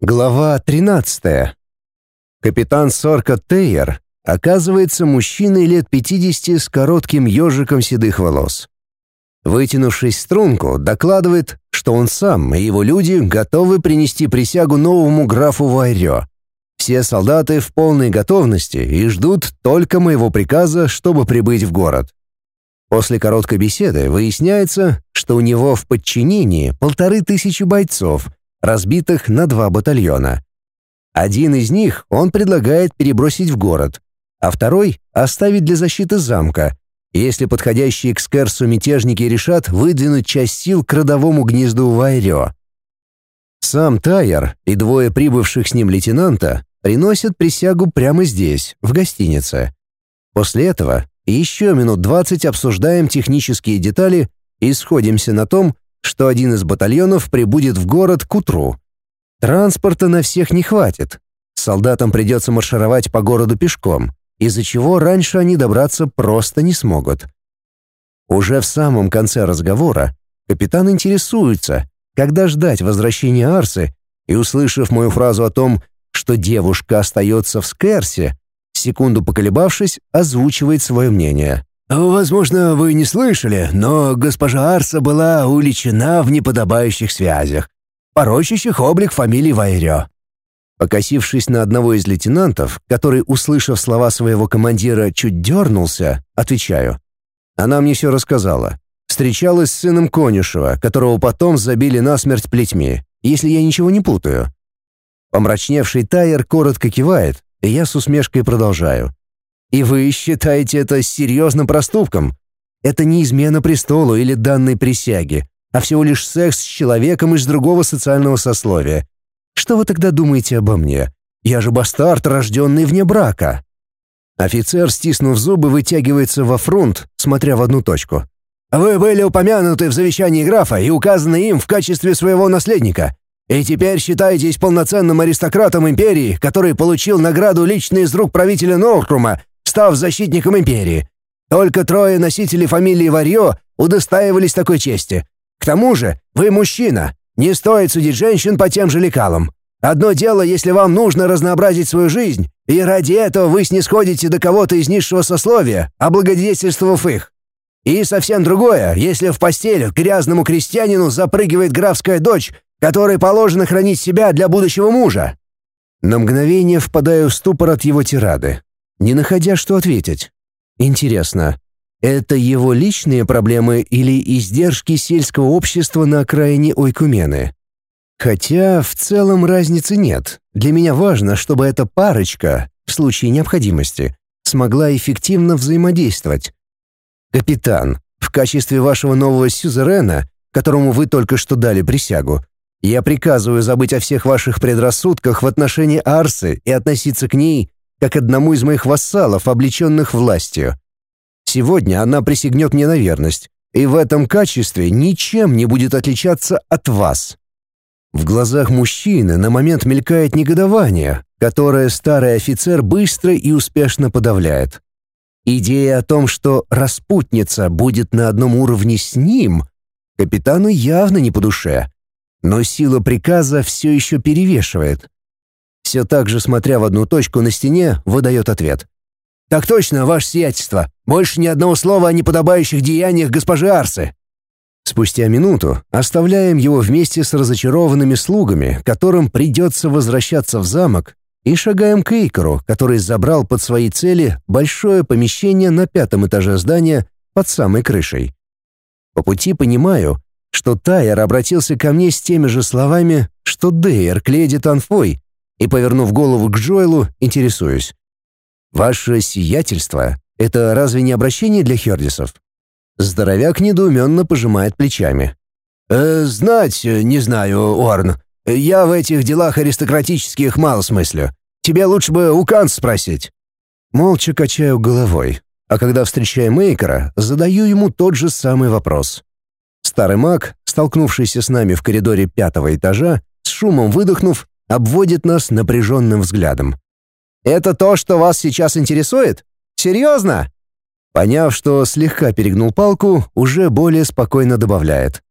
Глава 13. Капитан Сорка Тейер оказывается мужчиной лет 50 с коротким ежиком седых волос. Вытянувшись струнку, докладывает, что он сам и его люди готовы принести присягу новому графу Вайрё. Все солдаты в полной готовности и ждут только моего приказа, чтобы прибыть в город. После короткой беседы выясняется, что у него в подчинении полторы тысячи бойцов — разбитых на два батальона. Один из них он предлагает перебросить в город, а второй — оставить для защиты замка, если подходящие к Скерсу мятежники решат выдвинуть часть сил к родовому гнезду Вайрё. Сам Тайер и двое прибывших с ним лейтенанта приносят присягу прямо здесь, в гостинице. После этого еще минут двадцать обсуждаем технические детали и сходимся на том, что один из батальонов прибудет в город к утру. Транспорта на всех не хватит. Солдатам придется маршировать по городу пешком, из-за чего раньше они добраться просто не смогут. Уже в самом конце разговора капитан интересуется, когда ждать возвращения Арсы, и, услышав мою фразу о том, что девушка остается в Скерсе, секунду поколебавшись, озвучивает свое мнение. Возможно, вы не слышали, но госпожа Арса была уличена в неподобающих связях, порочащих облик фамилии Вайрё. Покосившись на одного из лейтенантов, который, услышав слова своего командира, чуть дернулся, отвечаю. Она мне все рассказала. Встречалась с сыном Конюшева, которого потом забили насмерть плетьми, если я ничего не путаю. Помрачневший Тайер коротко кивает, и я с усмешкой продолжаю. И вы считаете это серьезным проступком? Это не измена престолу или данной присяги, а всего лишь секс с человеком из другого социального сословия. Что вы тогда думаете обо мне? Я же бастард, рожденный вне брака». Офицер, стиснув зубы, вытягивается во фронт, смотря в одну точку. «Вы были упомянуты в завещании графа и указаны им в качестве своего наследника. И теперь считаетесь полноценным аристократом империи, который получил награду лично из рук правителя Норкрума став защитником империи. Только трое носителей фамилии Варьё удостаивались такой чести. К тому же, вы мужчина. Не стоит судить женщин по тем же лекалам. Одно дело, если вам нужно разнообразить свою жизнь, и ради этого вы снисходите до кого-то из низшего сословия, облагодетельствовав их. И совсем другое, если в постель к грязному крестьянину запрыгивает графская дочь, которой положено хранить себя для будущего мужа. На мгновение впадаю в ступор от его тирады не находя, что ответить. Интересно, это его личные проблемы или издержки сельского общества на окраине Ойкумены? Хотя в целом разницы нет. Для меня важно, чтобы эта парочка, в случае необходимости, смогла эффективно взаимодействовать. Капитан, в качестве вашего нового сюзерена, которому вы только что дали присягу, я приказываю забыть о всех ваших предрассудках в отношении Арсы и относиться к ней как одному из моих вассалов, облеченных властью. Сегодня она присягнет мне на верность, и в этом качестве ничем не будет отличаться от вас. В глазах мужчины на момент мелькает негодование, которое старый офицер быстро и успешно подавляет. Идея о том, что распутница будет на одном уровне с ним, капитану явно не по душе. Но сила приказа все еще перевешивает все так же смотря в одну точку на стене, выдает ответ. «Так точно, ваше сиятельство. Больше ни одного слова о неподобающих деяниях госпожи Арсы». Спустя минуту оставляем его вместе с разочарованными слугами, которым придется возвращаться в замок, и шагаем к Эйкору, который забрал под свои цели большое помещение на пятом этаже здания под самой крышей. По пути понимаю, что Тайер обратился ко мне с теми же словами, что Дейер к леди Танфой, и, повернув голову к Джоэлу, интересуюсь. «Ваше сиятельство — это разве не обращение для Хердисов?» Здоровяк недоуменно пожимает плечами. «Э, «Знать не знаю, Орн. Я в этих делах аристократических мало смыслю. Тебе лучше бы у Канс спросить». Молча качаю головой, а когда встречаю Мейкера, задаю ему тот же самый вопрос. Старый маг, столкнувшийся с нами в коридоре пятого этажа, с шумом выдохнув, обводит нас напряженным взглядом. «Это то, что вас сейчас интересует? Серьезно?» Поняв, что слегка перегнул палку, уже более спокойно добавляет.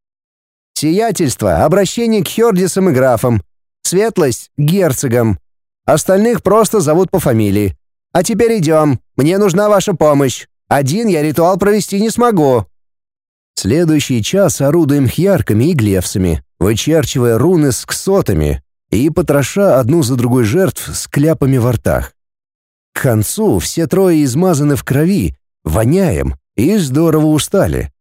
«Сиятельство, обращение к Хердисам и графам. Светлость — герцогом. Остальных просто зовут по фамилии. А теперь идем. Мне нужна ваша помощь. Один я ритуал провести не смогу». Следующий час орудуем хьярками и глевсами, вычерчивая руны с ксотами и потроша одну за другой жертв с кляпами во ртах. К концу все трое измазаны в крови, воняем и здорово устали.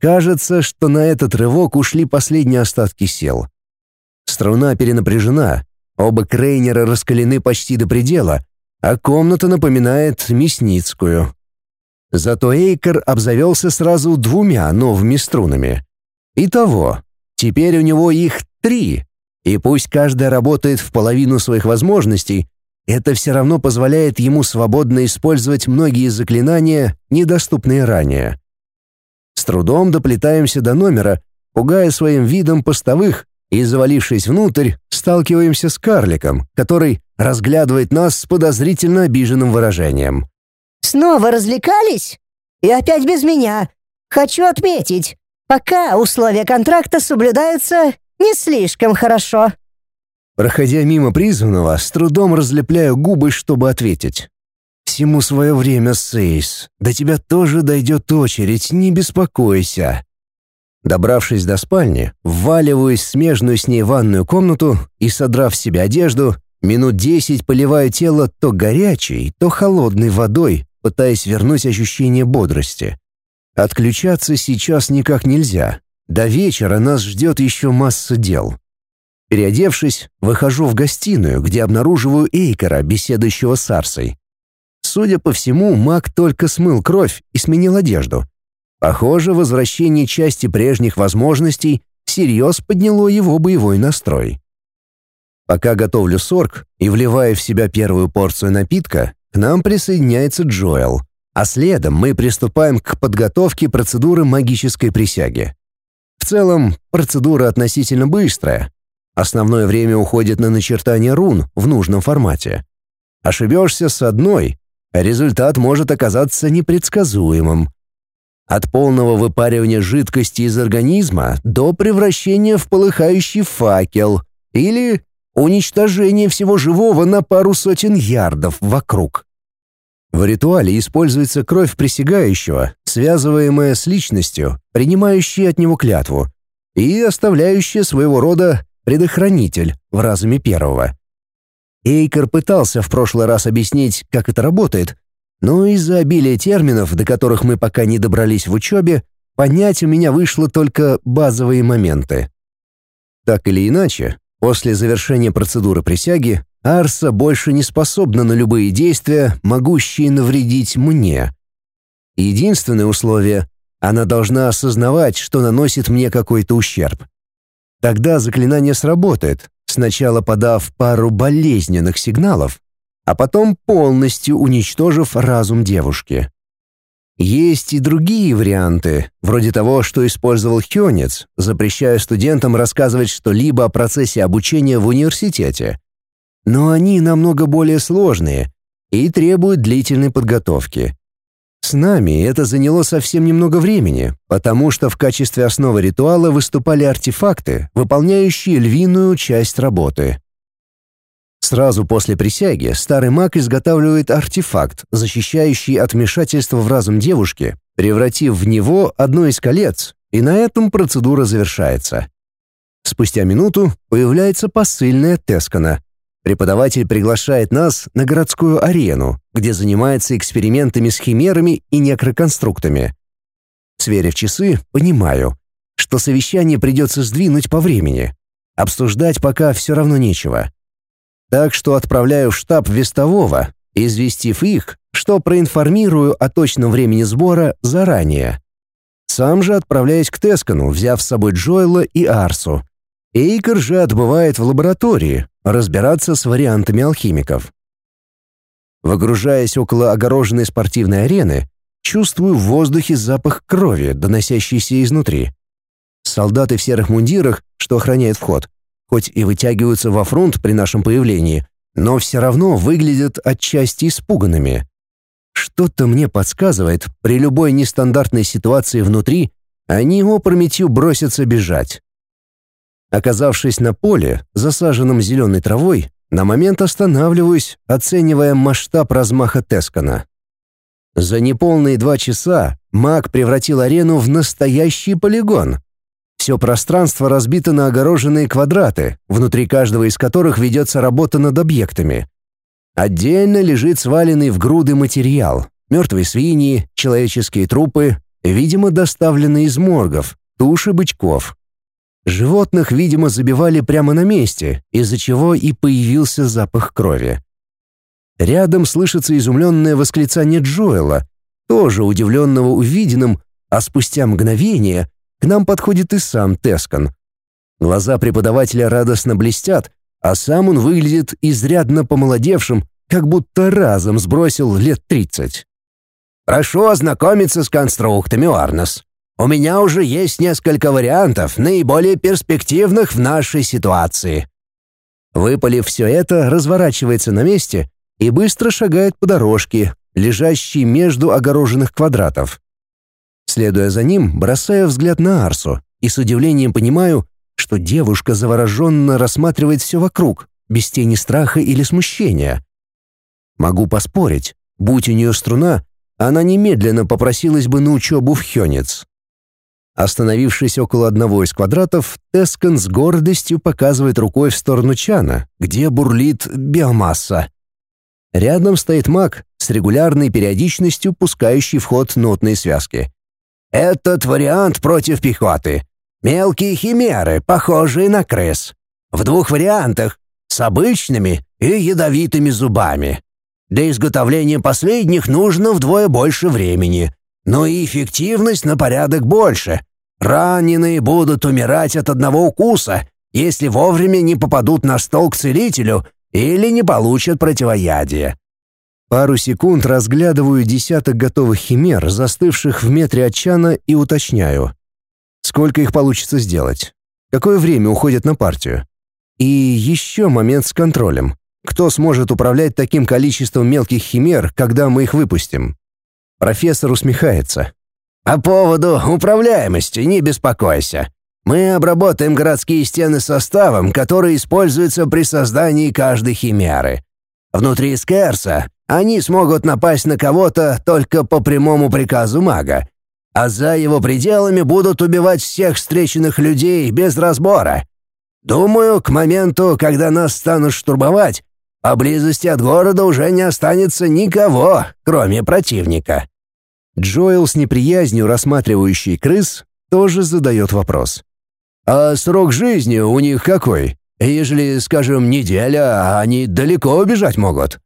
Кажется, что на этот рывок ушли последние остатки сил. Струна перенапряжена, оба крейнера раскалены почти до предела, а комната напоминает мясницкую. Зато Эйкер обзавелся сразу двумя новыми струнами. Итого, теперь у него их три, и пусть каждая работает в половину своих возможностей, это все равно позволяет ему свободно использовать многие заклинания, недоступные ранее. С трудом доплетаемся до номера, пугая своим видом постовых, и, завалившись внутрь, сталкиваемся с карликом, который разглядывает нас с подозрительно обиженным выражением. Снова развлекались? И опять без меня. Хочу отметить, пока условия контракта соблюдаются не слишком хорошо». Проходя мимо призванного, с трудом разлепляю губы, чтобы ответить. «Всему свое время, Сейс. До тебя тоже дойдет очередь, не беспокойся». Добравшись до спальни, вваливаюсь в смежную с ней ванную комнату и, содрав с себя одежду, минут десять поливаю тело то горячей, то холодной водой, пытаясь вернуть ощущение бодрости. Отключаться сейчас никак нельзя. До вечера нас ждет еще масса дел. Переодевшись, выхожу в гостиную, где обнаруживаю Эйкера, беседующего с Арсой. Судя по всему, маг только смыл кровь и сменил одежду. Похоже, возвращение части прежних возможностей всерьез подняло его боевой настрой. Пока готовлю сорг и вливаю в себя первую порцию напитка, к нам присоединяется Джоэл, а следом мы приступаем к подготовке процедуры магической присяги. Целом, процедура относительно быстрая. Основное время уходит на начертание рун в нужном формате. Ошибешься с одной, а результат может оказаться непредсказуемым. От полного выпаривания жидкости из организма до превращения в полыхающий факел или уничтожения всего живого на пару сотен ярдов вокруг. В ритуале используется кровь присягающего, связываемая с личностью, принимающей от него клятву, и оставляющая своего рода предохранитель в разуме первого. Эйкер пытался в прошлый раз объяснить, как это работает, но из-за обилия терминов, до которых мы пока не добрались в учебе, понять у меня вышло только базовые моменты. Так или иначе, после завершения процедуры присяги Арса больше не способна на любые действия, могущие навредить мне. Единственное условие — она должна осознавать, что наносит мне какой-то ущерб. Тогда заклинание сработает, сначала подав пару болезненных сигналов, а потом полностью уничтожив разум девушки. Есть и другие варианты, вроде того, что использовал Хёнец, запрещая студентам рассказывать что-либо о процессе обучения в университете но они намного более сложные и требуют длительной подготовки. С нами это заняло совсем немного времени, потому что в качестве основы ритуала выступали артефакты, выполняющие львиную часть работы. Сразу после присяги старый маг изготавливает артефакт, защищающий от вмешательства в разум девушки, превратив в него одно из колец, и на этом процедура завершается. Спустя минуту появляется посыльная Тескана, Преподаватель приглашает нас на городскую арену, где занимается экспериментами с химерами и некроконструктами. Сверив часы, понимаю, что совещание придется сдвинуть по времени. Обсуждать пока все равно нечего. Так что отправляю в штаб вестового, известив их, что проинформирую о точном времени сбора заранее. Сам же отправляюсь к Тескану, взяв с собой Джоэла и Арсу. Эйкер же отбывает в лаборатории, разбираться с вариантами алхимиков. Выгружаясь около огороженной спортивной арены, чувствую в воздухе запах крови, доносящийся изнутри. Солдаты в серых мундирах, что охраняют вход, хоть и вытягиваются во фронт при нашем появлении, но все равно выглядят отчасти испуганными. Что-то мне подсказывает, при любой нестандартной ситуации внутри они опрометью бросятся бежать. Оказавшись на поле, засаженном зеленой травой, на момент останавливаюсь, оценивая масштаб размаха Тескана. За неполные два часа маг превратил арену в настоящий полигон. Все пространство разбито на огороженные квадраты, внутри каждого из которых ведется работа над объектами. Отдельно лежит сваленный в груды материал. Мертвые свиньи, человеческие трупы, видимо, доставленные из моргов, туши бычков. Животных, видимо, забивали прямо на месте, из-за чего и появился запах крови. Рядом слышится изумленное восклицание Джоэла, тоже удивленного увиденным, а спустя мгновение к нам подходит и сам Тескан. Глаза преподавателя радостно блестят, а сам он выглядит изрядно помолодевшим, как будто разом сбросил лет тридцать. «Прошу ознакомиться с конструктами, Арнос. У меня уже есть несколько вариантов, наиболее перспективных в нашей ситуации». Выпалив все это, разворачивается на месте и быстро шагает по дорожке, лежащей между огороженных квадратов. Следуя за ним, бросаю взгляд на Арсу и с удивлением понимаю, что девушка завороженно рассматривает все вокруг, без тени страха или смущения. Могу поспорить, будь у нее струна, она немедленно попросилась бы на учебу в Хёнец. Остановившись около одного из квадратов, Тескан с гордостью показывает рукой в сторону чана, где бурлит биомасса. Рядом стоит маг с регулярной периодичностью пускающий в ход нотные связки. «Этот вариант против пехоты. Мелкие химеры, похожие на крыс. В двух вариантах — с обычными и ядовитыми зубами. Для изготовления последних нужно вдвое больше времени, но и эффективность на порядок больше. Раненые будут умирать от одного укуса, если вовремя не попадут на стол к целителю или не получат противоядие. Пару секунд разглядываю десяток готовых химер, застывших в метре от чана, и уточняю. Сколько их получится сделать? Какое время уходит на партию? И еще момент с контролем. Кто сможет управлять таким количеством мелких химер, когда мы их выпустим? Профессор усмехается. По поводу управляемости не беспокойся. Мы обработаем городские стены составом, который используется при создании каждой химеры. Внутри Скерса они смогут напасть на кого-то только по прямому приказу мага, а за его пределами будут убивать всех встреченных людей без разбора. Думаю, к моменту, когда нас станут штурмовать, поблизости от города уже не останется никого, кроме противника». Джоэл с неприязнью рассматривающий крыс тоже задает вопрос. А срок жизни у них какой? Ежели, скажем, неделя, они далеко убежать могут.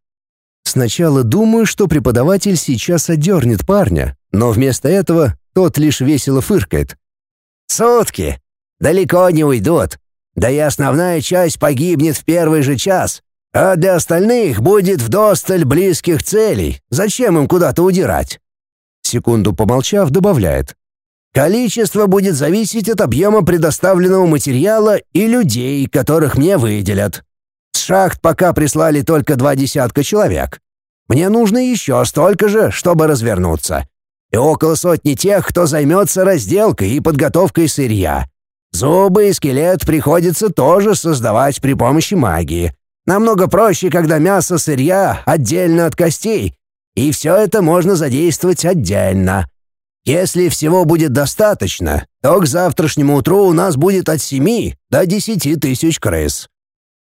Сначала думаю, что преподаватель сейчас одернет парня, но вместо этого тот лишь весело фыркает. «Сутки! Далеко не уйдут. Да и основная часть погибнет в первый же час. А для остальных будет вдосталь близких целей. Зачем им куда-то удирать?» Секунду помолчав, добавляет. Количество будет зависеть от объема предоставленного материала и людей, которых мне выделят. С шахт пока прислали только два десятка человек. Мне нужно еще столько же, чтобы развернуться. И около сотни тех, кто займется разделкой и подготовкой сырья. Зубы и скелет приходится тоже создавать при помощи магии. Намного проще, когда мясо сырья отдельно от костей, и все это можно задействовать отдельно. Если всего будет достаточно, то к завтрашнему утру у нас будет от семи до десяти тысяч крыс».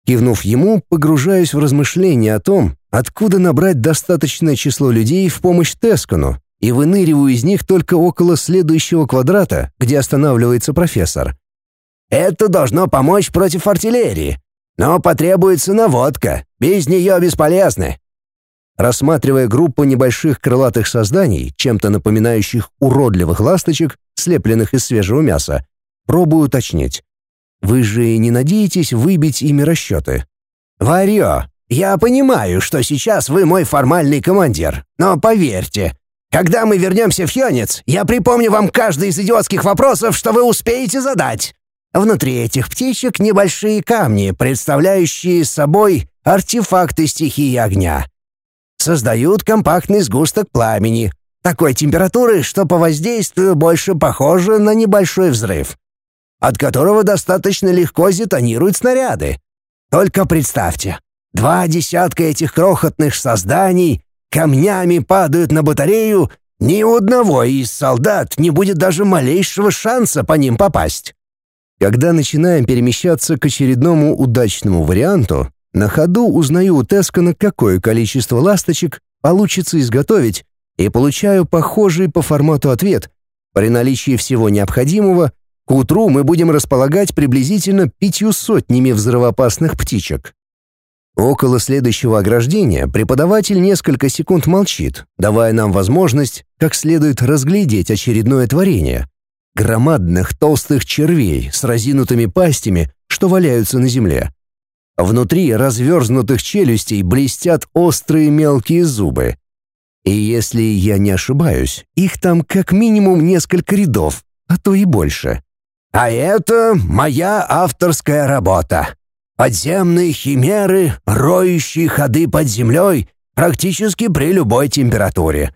Кивнув ему, погружаюсь в размышления о том, откуда набрать достаточное число людей в помощь Тескану, и выныриваю из них только около следующего квадрата, где останавливается профессор. «Это должно помочь против артиллерии, но потребуется наводка, без нее бесполезны. Рассматривая группу небольших крылатых созданий, чем-то напоминающих уродливых ласточек, слепленных из свежего мяса, пробую уточнить. Вы же не надеетесь выбить ими расчеты? «Варьё, я понимаю, что сейчас вы мой формальный командир, но поверьте, когда мы вернемся в Хёнец, я припомню вам каждый из идиотских вопросов, что вы успеете задать. Внутри этих птичек небольшие камни, представляющие собой артефакты стихии огня создают компактный сгусток пламени, такой температуры, что по воздействию больше похоже на небольшой взрыв. от которого достаточно легко детонируют снаряды. Только представьте, два десятка этих крохотных созданий камнями падают на батарею, ни у одного из солдат не будет даже малейшего шанса по ним попасть. Когда начинаем перемещаться к очередному удачному варианту, на ходу узнаю у Тескана, какое количество ласточек получится изготовить, и получаю похожий по формату ответ. При наличии всего необходимого, к утру мы будем располагать приблизительно пятью сотнями взрывоопасных птичек. Около следующего ограждения преподаватель несколько секунд молчит, давая нам возможность как следует разглядеть очередное творение. Громадных толстых червей с разинутыми пастями, что валяются на земле. Внутри разверзнутых челюстей блестят острые мелкие зубы. И если я не ошибаюсь, их там как минимум несколько рядов, а то и больше. «А это моя авторская работа», Подземные химеры, роющие ходы под землей практически при любой температуре.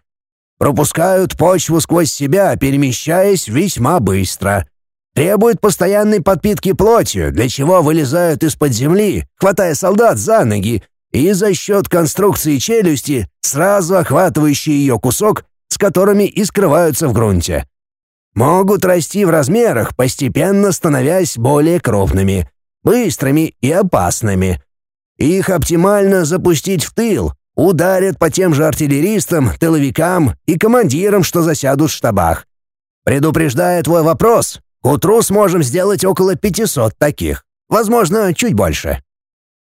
Пропускают почву сквозь себя, перемещаясь весьма быстро. Требуют постоянной подпитки плотью, для чего вылезают из-под земли, хватая солдат за ноги, и за счет конструкции челюсти, сразу охватывающий ее кусок, с которыми и скрываются в грунте. Могут расти в размерах, постепенно становясь более крупными – быстрыми и опасными. Их оптимально запустить в тыл, ударят по тем же артиллеристам, тыловикам и командирам, что засядут в штабах. Предупреждая твой вопрос, к утру сможем сделать около 500 таких, возможно, чуть больше.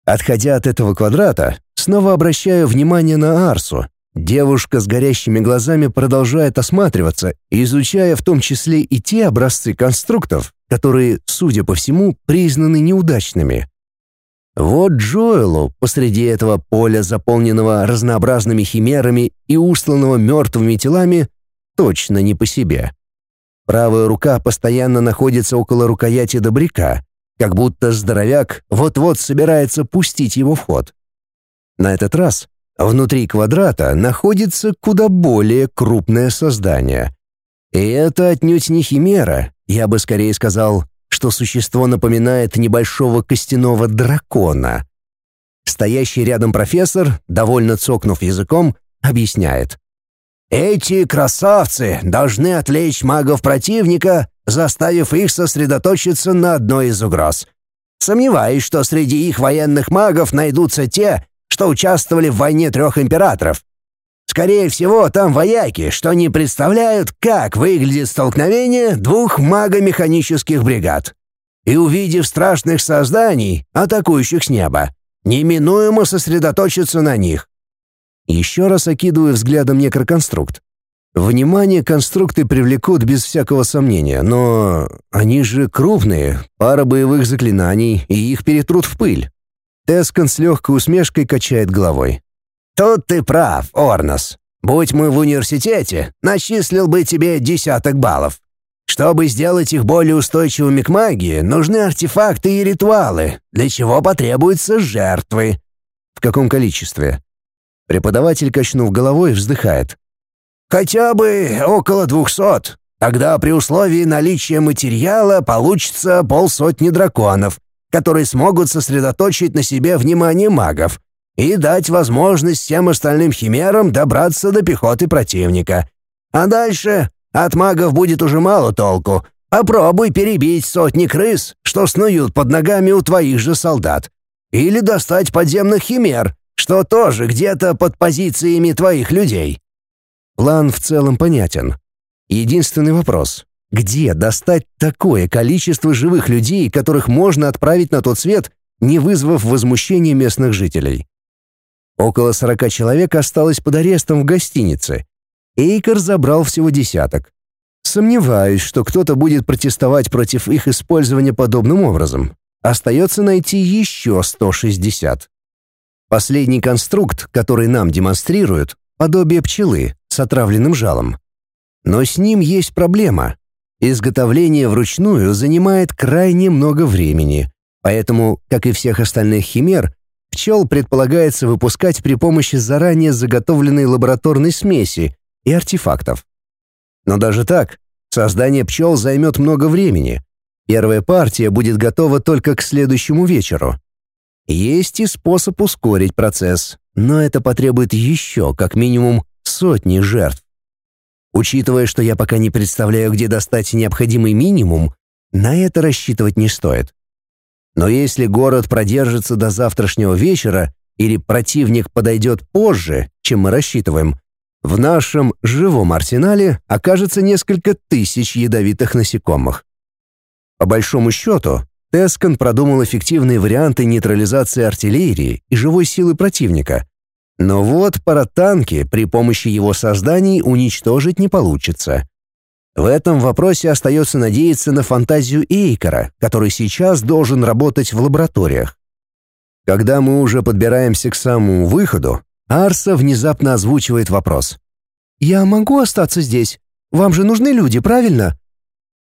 Отходя от этого квадрата, снова обращаю внимание на Арсу. Девушка с горящими глазами продолжает осматриваться, изучая в том числе и те образцы конструктов, которые, судя по всему, признаны неудачными. Вот Джоэлу посреди этого поля, заполненного разнообразными химерами и устланного мертвыми телами, точно не по себе. Правая рука постоянно находится около рукояти добряка, как будто здоровяк вот-вот собирается пустить его в ход. На этот раз внутри квадрата находится куда более крупное создание. И это отнюдь не химера, я бы скорее сказал, что существо напоминает небольшого костяного дракона. Стоящий рядом профессор, довольно цокнув языком, объясняет. «Эти красавцы должны отвлечь магов противника, заставив их сосредоточиться на одной из угроз. Сомневаюсь, что среди их военных магов найдутся те, что участвовали в войне трех императоров. Скорее всего, там вояки, что не представляют, как выглядит столкновение двух магомеханических бригад. И увидев страшных созданий, атакующих с неба, неминуемо сосредоточиться на них. Еще раз окидываю взглядом некроконструкт. Внимание конструкты привлекут без всякого сомнения, но они же крупные, пара боевых заклинаний, и их перетрут в пыль. Тескан с легкой усмешкой качает головой. «Тут ты прав, Орнос. Будь мы в университете, начислил бы тебе десяток баллов. Чтобы сделать их более устойчивыми к магии, нужны артефакты и ритуалы, для чего потребуются жертвы». «В каком количестве?» Преподаватель, качнув головой, вздыхает. «Хотя бы около двухсот. Тогда при условии наличия материала получится полсотни драконов, которые смогут сосредоточить на себе внимание магов, и дать возможность всем остальным химерам добраться до пехоты противника. А дальше от магов будет уже мало толку. Попробуй перебить сотни крыс, что снуют под ногами у твоих же солдат. Или достать подземных химер, что тоже где-то под позициями твоих людей. План в целом понятен. Единственный вопрос — где достать такое количество живых людей, которых можно отправить на тот свет, не вызвав возмущения местных жителей? Около сорока человек осталось под арестом в гостинице. Эйкер забрал всего десяток. Сомневаюсь, что кто-то будет протестовать против их использования подобным образом. Остается найти еще 160. Последний конструкт, который нам демонстрируют, подобие пчелы с отравленным жалом. Но с ним есть проблема. Изготовление вручную занимает крайне много времени, поэтому, как и всех остальных химер, Пчел предполагается выпускать при помощи заранее заготовленной лабораторной смеси и артефактов. Но даже так, создание пчел займет много времени. Первая партия будет готова только к следующему вечеру. Есть и способ ускорить процесс, но это потребует еще как минимум сотни жертв. Учитывая, что я пока не представляю, где достать необходимый минимум, на это рассчитывать не стоит. Но если город продержится до завтрашнего вечера или противник подойдет позже, чем мы рассчитываем, в нашем живом арсенале окажется несколько тысяч ядовитых насекомых. По большому счету, Тескан продумал эффективные варианты нейтрализации артиллерии и живой силы противника. Но вот паратанки при помощи его созданий уничтожить не получится. В этом вопросе остается надеяться на фантазию Эйкера, который сейчас должен работать в лабораториях. Когда мы уже подбираемся к самому выходу, Арса внезапно озвучивает вопрос. «Я могу остаться здесь? Вам же нужны люди, правильно?»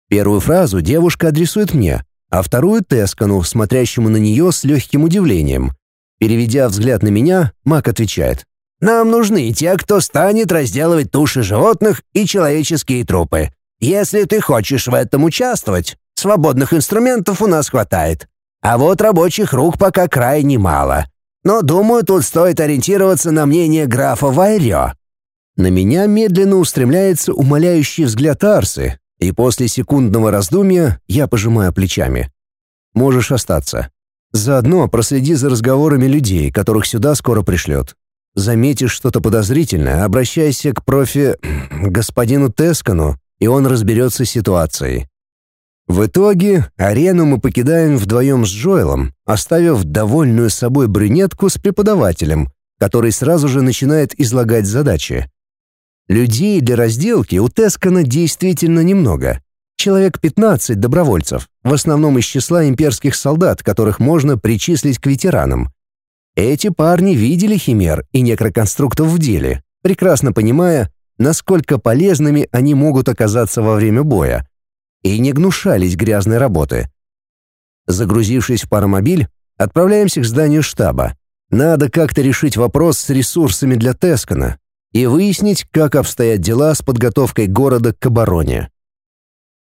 Первую фразу девушка адресует мне, а вторую — Тескану, смотрящему на нее с легким удивлением. Переведя взгляд на меня, Мак отвечает. «Нам нужны те, кто станет разделывать туши животных и человеческие трупы. Если ты хочешь в этом участвовать, свободных инструментов у нас хватает. А вот рабочих рук пока крайне мало. Но, думаю, тут стоит ориентироваться на мнение графа Вайрё». На меня медленно устремляется умоляющий взгляд Арсы, и после секундного раздумья я пожимаю плечами. «Можешь остаться. Заодно проследи за разговорами людей, которых сюда скоро пришлет. Заметишь что-то подозрительное, обращайся к профи... господину Тескану и он разберется с ситуацией. В итоге арену мы покидаем вдвоем с Джоэлом, оставив довольную собой брюнетку с преподавателем, который сразу же начинает излагать задачи. Людей для разделки у Тескана действительно немного. Человек 15 добровольцев, в основном из числа имперских солдат, которых можно причислить к ветеранам. Эти парни видели химер и некроконструктов в деле, прекрасно понимая, насколько полезными они могут оказаться во время боя, и не гнушались грязной работы. Загрузившись в паромобиль, отправляемся к зданию штаба. Надо как-то решить вопрос с ресурсами для Тескана и выяснить, как обстоят дела с подготовкой города к обороне.